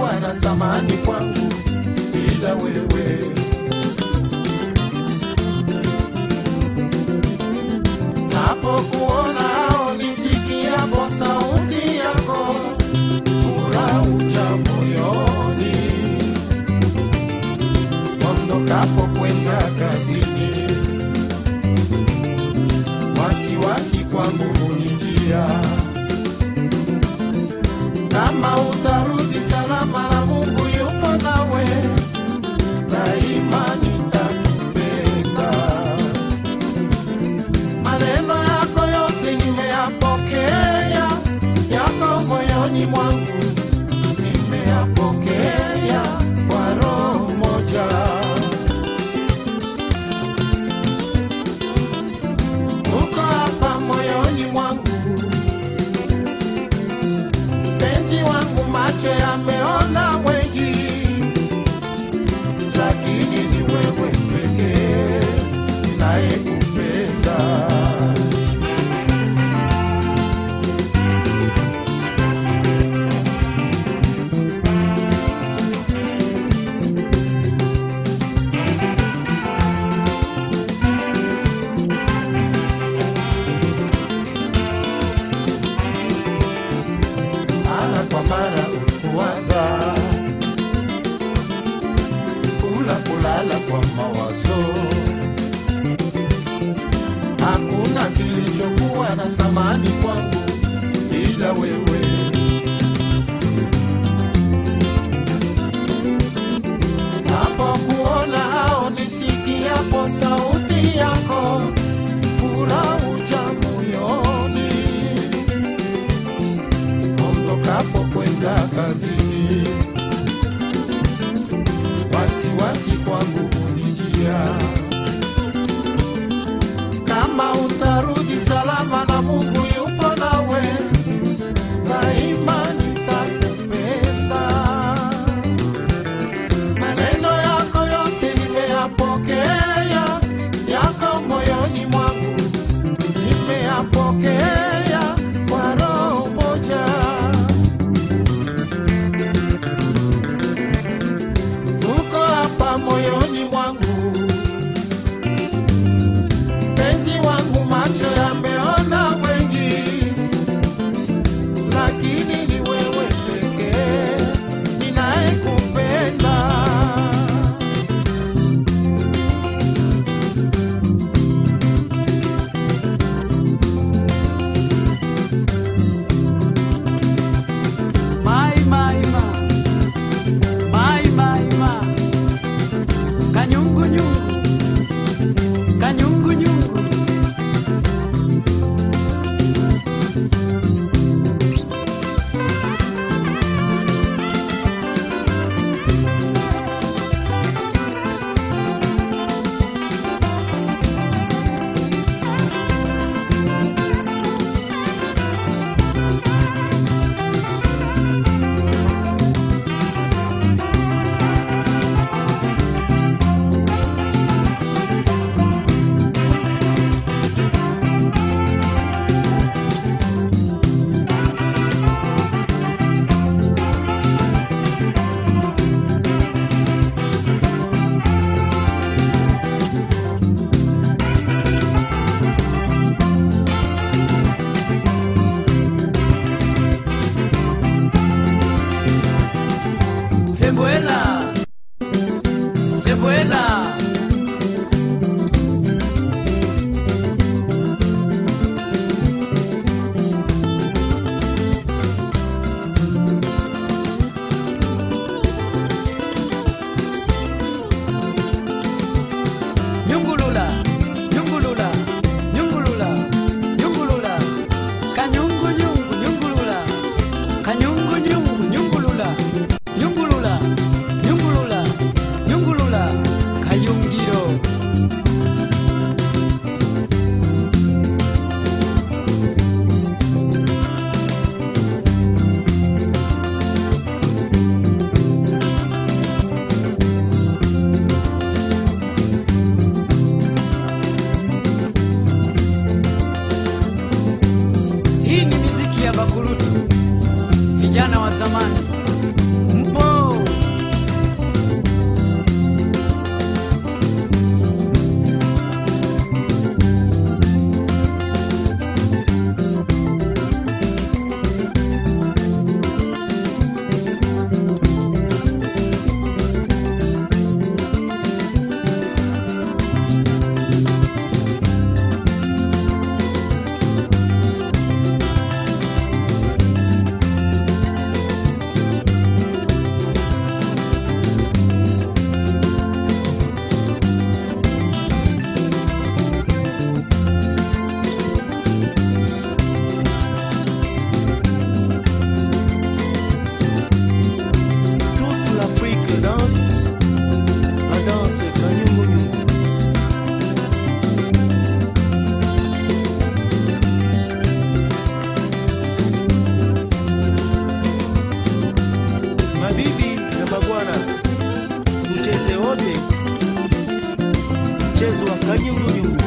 kuwa na thamani kwangu bila wewe. Napokuona au nisikiapo sauti yako, furaha uja moyoni. Ondokapo kwenda kazini, wasiwasi kwangu hunijia kulala kwa mawazo. Hakuna kilichokuwa na samani kwangu ila wewe. Napokuona hao nisikiapo sauti yako, furaha uja moyoni, ondokapo kwenda kazini Cañón. kurudu vijana wa zamani. Wote. Mchezo wa kanyungunyungu